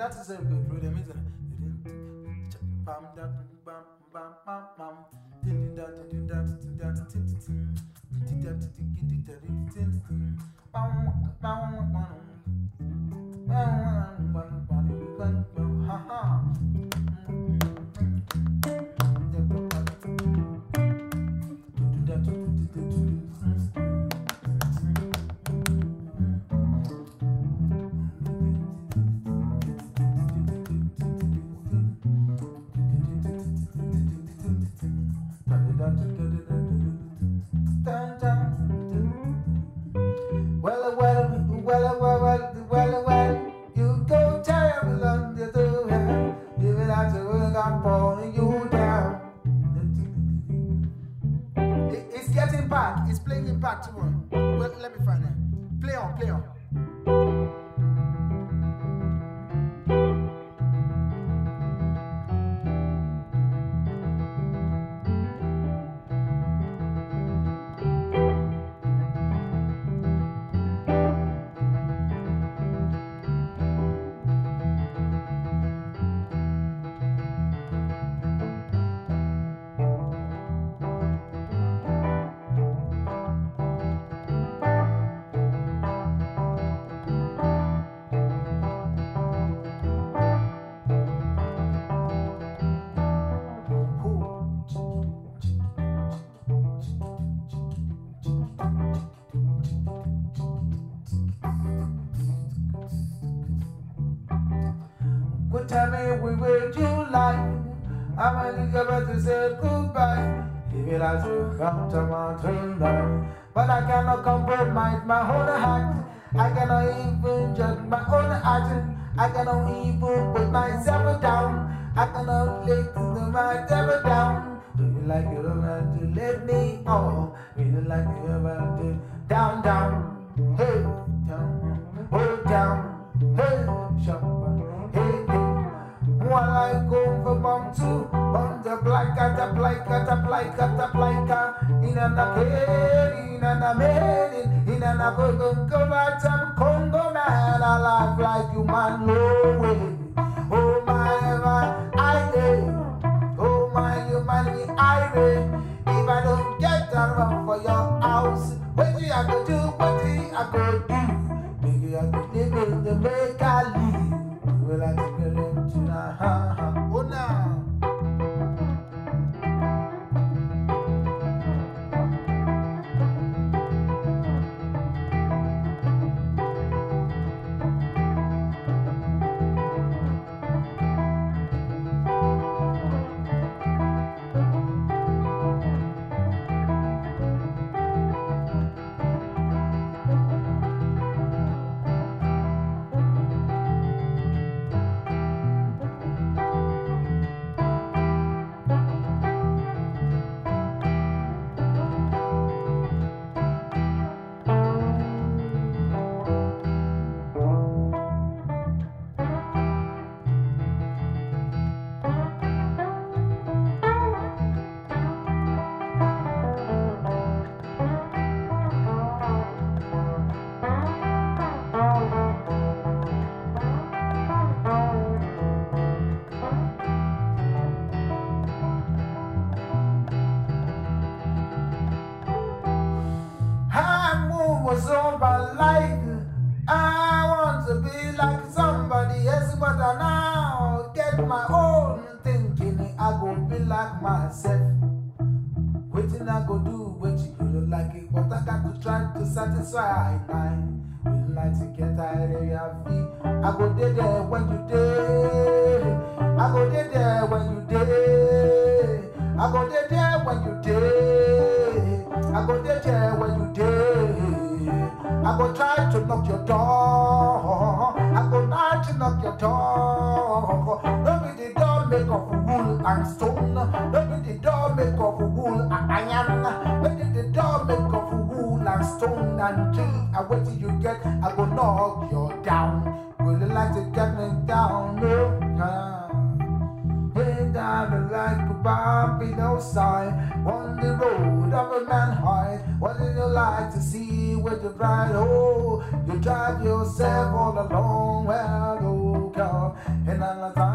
that is a good rhythm, isn't it? Bam, bam, bam, bam, bam, bam. Din, da, da, din, da, da, din, da, da, din, din, din. Din, da, da, din, da, din, din, din. Bam, bam, bam, bam. Bam, bam, bam, bam, bam. Well, well, well, well, well, well, well, you go pulling you down. It's getting back, it's playing back tomorrow. You like I'm only about to say goodbye. It has to come to my tonight But I cannot compromise my own heart. I cannot even judge my own action I cannot even put myself down. I cannot let myself down. Do you like it about to let me oh Do you like it about to down down? Hey down Oh down two on the black at the black at the black at the black in an arcade, in an American, in an African, go like some Congo man, I laugh like you man, no way. Oh my, my, I day. Oh my, you man, me irate. If I don't get around for your house, what do I go do? What do I go do? Maybe I could live in the I leave. Well, I take it into the ha Over like I want to be like somebody else, but I now get my own thinking. I go be like myself. Waiting I go do what you do like it, but I got to try to satisfy mine. We like to get tired of feet. I go there, there when you there. I go there, there when you there. I go there, there when you there. I go there, there when you there. I go try to knock your door. I go try to knock your door. Don't be the door make of wool and stone. Don't be the door make of wool and iron. Don't be the door make of wool and stone and tree. I wait till you get. I go knock you down. Will you like to get me down? Bumpy no sign on the road of a man high. What did you like to see with your bride? Oh, you drive yourself all along. Well, oh, God, and sun.